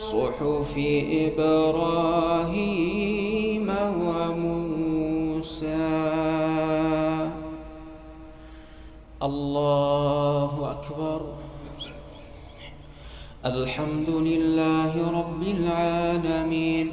صحف إبراهيم وموسى. الله أكبر. الحمد لله رب العالمين.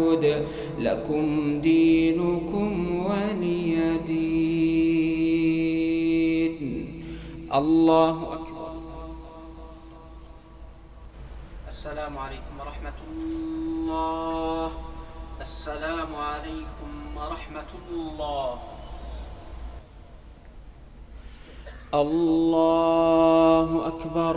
أعبد لكم دينكم ولي دين. الله أكبر. السلام عليكم ورحمة الله. السلام عليكم ورحمة الله. الله أكبر.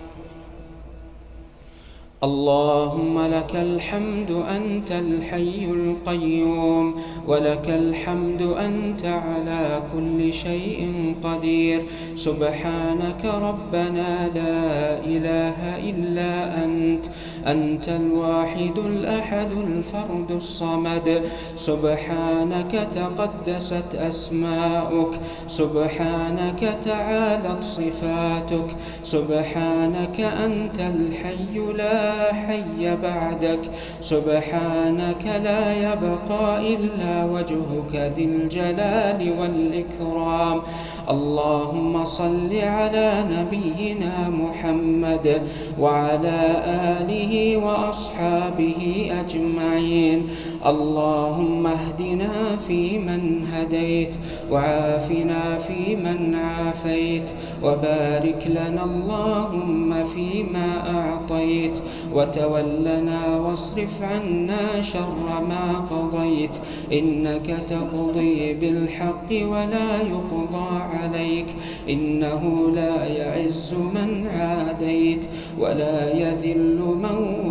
اللهم لك الحمد أنت الحي القيوم ولك الحمد أنت على كل شيء قدير. سبحانك ربنا لا إله إلا أنت أنت الواحد الأحد الفرد الصمد. سبحانك تقدست أسماؤك سبحانك تعالت صفاتك سبحانك أنت الحي لا حي بعدك سبحانك لا يبقى إلا وجهك ذي الجلال والإكرام. اللهم صل على نبينا محمد وعلى آله وأصحابه أجمعين. اللهم اهدنا فيمن هديت وعافنا فيمن عافيت وبارك لنا اللهم فيما أعطيت. وتولنا واصرف عنا شر ما قضيت إنك تقضي بالحق ولا يقضى عليك إنه لا يعز من عاديت ولا يذل من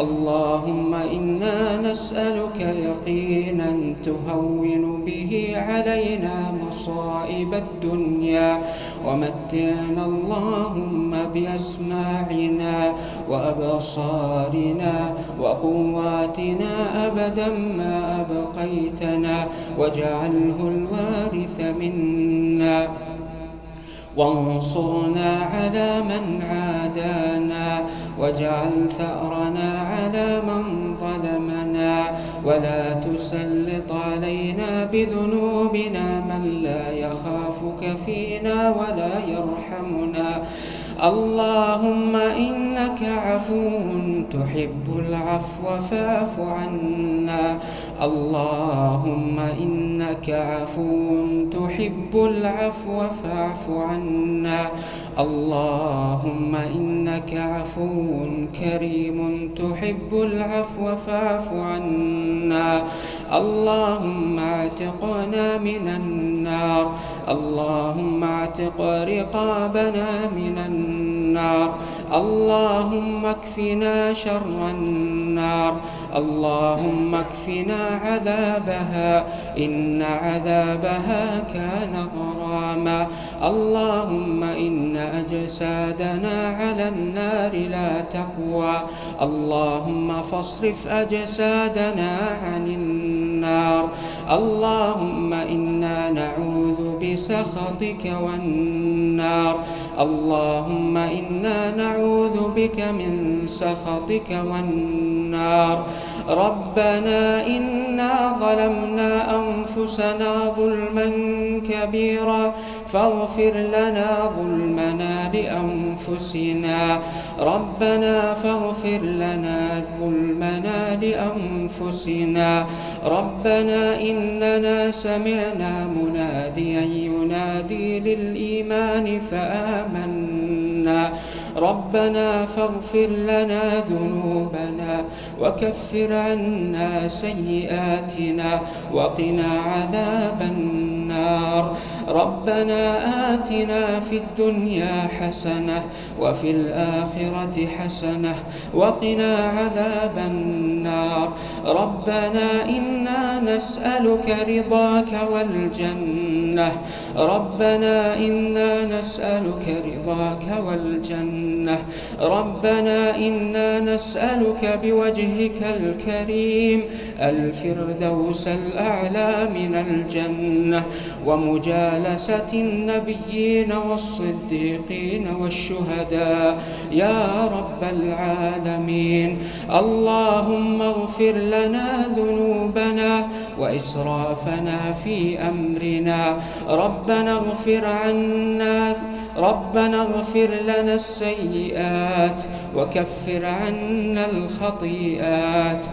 اللهم إنا نسألك يقينا تهون به علينا مصائب الدنيا ومتعنا اللهم بأسماعنا وأبصارنا وقواتنا أبدا ما أبقيتنا واجعله الوارث منا وانصرنا على من عادانا واجعل ثأرنا من ظلمنا ولا تسلط علينا بذنوبنا من لا يخافك فينا ولا يرحمنا. اللهم إنك عفو تحب العفو فاعف عنا. اللهم إنك عفو تحب العفو فاعف عنا. اللهم إنك عفو كريم تحب العفو فاعف عنا. اللهم اعتقنا من النار. اللهم اعتق رقابنا من النار. اللهم اكفنا شر النار. اللهم اكفنا عذابها إن عذابها كان غراما. اللهم إن أجسادنا على النار لا تقوى. اللهم فاصرف أجسادنا عن النار. اللهم إنا نعوذ بسخطك والنار. اللهم إنا نعوذ بك من سخطك والنار. ربنا إنا ظلمنا أنفسنا ظلما كبيرا. فاغفر لنا ظلمنا لأنفسنا. ربنا فاغفر لنا ظلمنا لأنفسنا. ربنا إننا سمعنا مناديا ينادي للإيمان فآمنا. ربنا فاغفر لنا ذنوبنا وكفر عنا سيئاتنا وقنا عذاب النار. ربنا آتنا في الدنيا حسنة وفي الآخرة حسنة وقنا عذاب النار. ربنا إنا نسألك رضاك والجنة. ربنا إنا نسألك رضاك والجنة. ربنا إنا نسألك بوجهك الكريم الفردوس الأعلى من الجنة ومجالسة النبيين والصديقين والشهداء. يا رب العالمين اللهم اغفر لنا ذنوبنا وإسرافنا في أمرنا. ربنا اغفر عنا ربنا اغفر لنا السيئات وكفر عنا الخطيئات.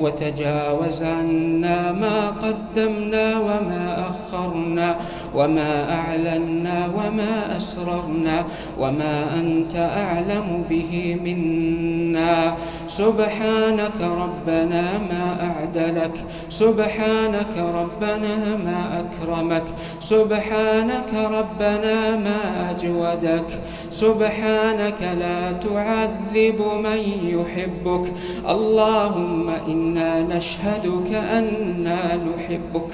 وتجاوز عنا ما قدمنا وما أخرنا وما أعلنا وما أسررنا وما أنت أعلم به منا. سبحانك ربنا ما أعدلك. سبحانك ربنا ما أكرمك. سبحانك ربنا ما أجودك. سبحانك لا تعذب من يحبك. اللهم إنا نشهدك أنا نحبك.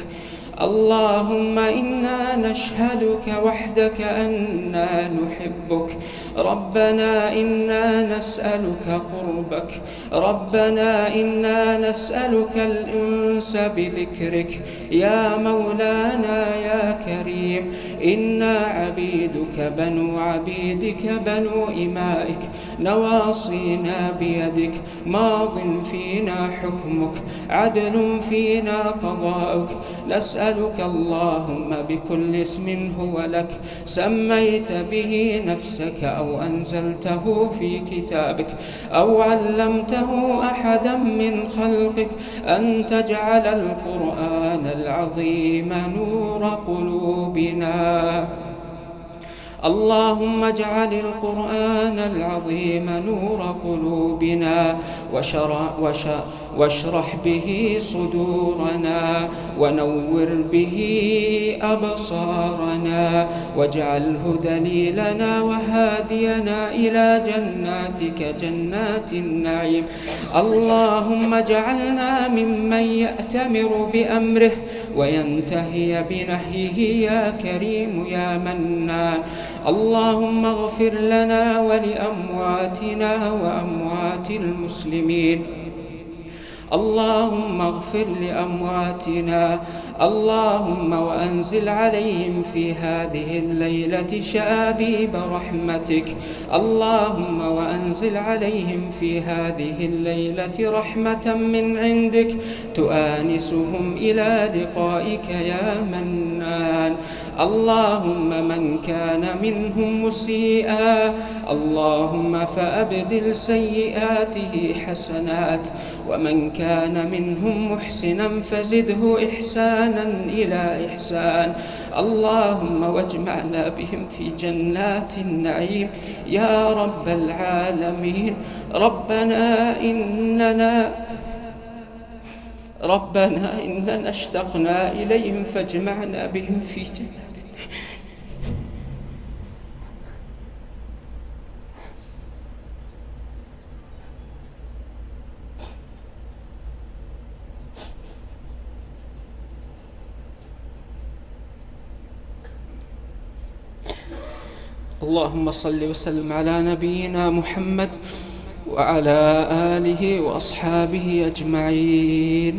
اللهم إنا نشهدك وحدك أنا نحبك. ربنا إنا نسألك قربك. ربنا إنا نسألك الأنس بذكرك. يا مولانا يا كريم. إنا عبيدك بنو عبيدك بنو إمائك نواصينا بيدك ماض فينا حكمك عدل فينا قضاؤك نسألك اللهم بكل اسم هو لك سميت به نفسك أو أنزلته في كتابك أو علمته أحدا من خلقك أن تجعل القرآن العظيم نور قلوبنا اللهم اجعل القرآن العظيم نور قلوبنا. واشرح به صدورنا ونور به أبصارنا واجعله دليلنا وهادينا إلى جناتك جنات النعيم. اللهم اجعلنا ممن يأتمر بأمره وينتهي بنهيه يا كريم يا منان. اللهم اغفر لنا ولأمواتنا وأموات المسلمين. اللهم اغفر لأمواتنا اللهم وأنزل عليهم في هذه الليلة شآبيب رحمتك. اللهم وأنزل عليهم في هذه الليلة رحمة من عندك. تؤانسهم إلى لقائك يا منان. اللهم من كان منهم مسيئا. اللهم فأبدل سيئاته حسنات. ومن كان منهم محسنا فزده إحسانا إلى إحسان. اللهم واجمعنا بهم في جنات النعيم. يا رب العالمين. ربنا إننا ربنا إننا اشتقنا إليهم فاجمعنا بهم في جنات اللهم صل وسلم على نبينا محمد وعلى آله وأصحابه أجمعين.